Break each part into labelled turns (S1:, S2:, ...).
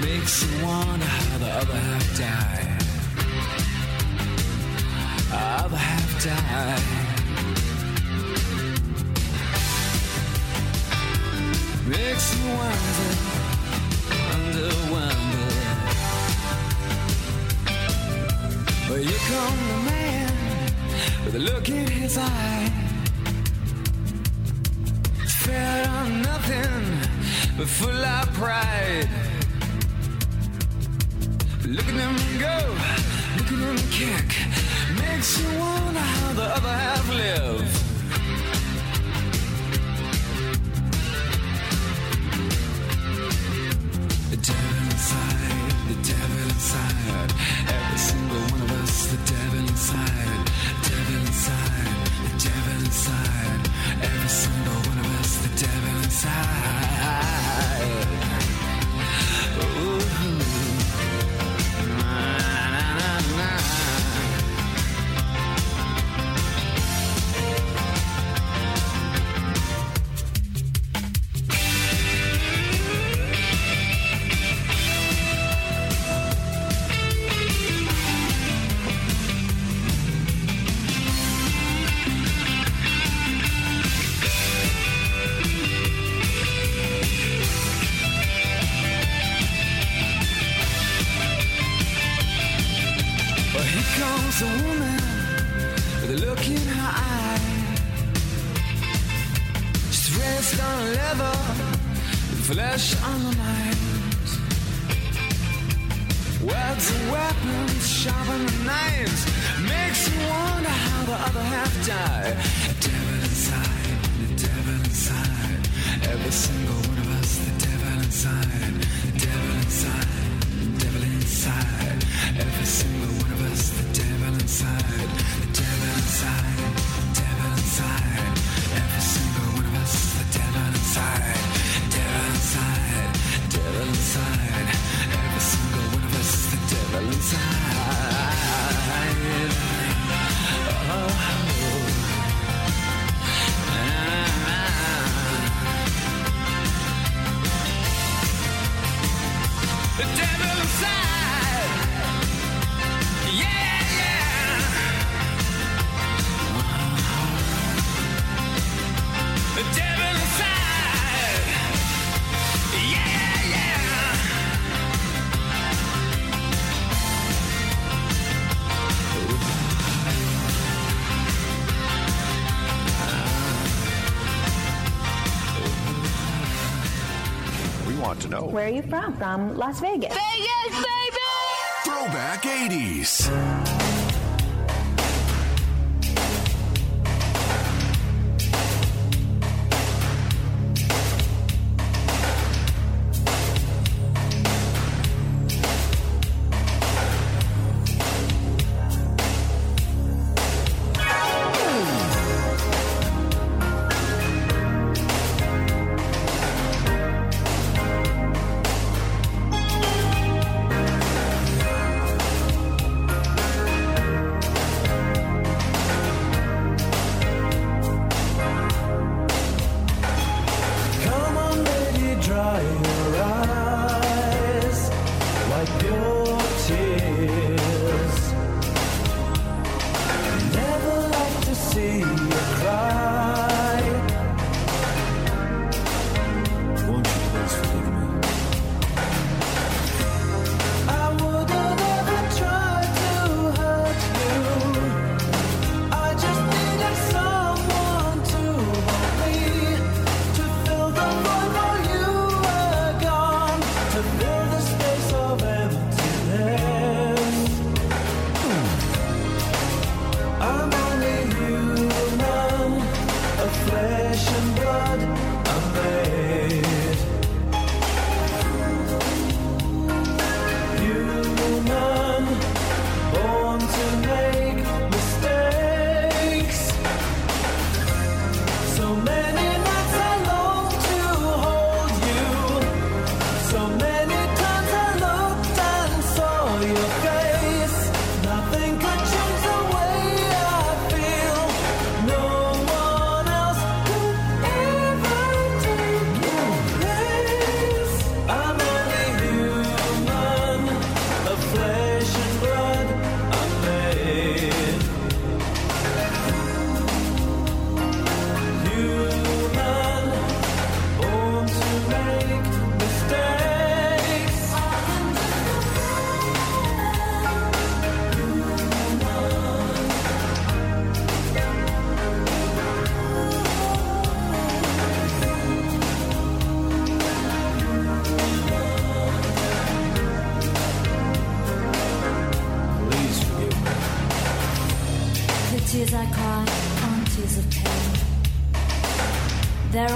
S1: Makes you wonder how the other half died. Other half died. Makes you wonder, wonder, wonder. But you come the man with a look in his eye. Fed on nothing but full of pride. Look at him go, look at him kick. Makes you wonder how the other half live. The devil inside, the devil inside. Every single one of us, the devil inside, here a woman with a look in her eye. She's dressed on leather, with flesh on her mind. Words are weapons, sharpen the knives. Makes you wonder how the other half died. The devil inside, the devil inside. Every single one of us, the devil inside, inside.
S2: To know.
S3: Where are you from? From Las Vegas.
S4: Vegas, baby!
S2: Throwback 80s.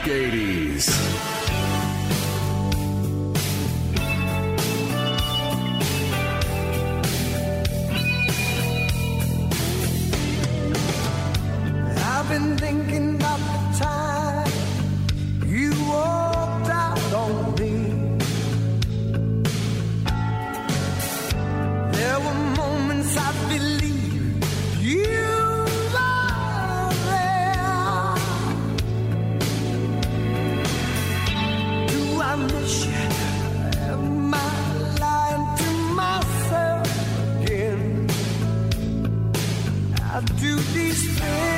S1: Throwback 80s.
S5: Do these things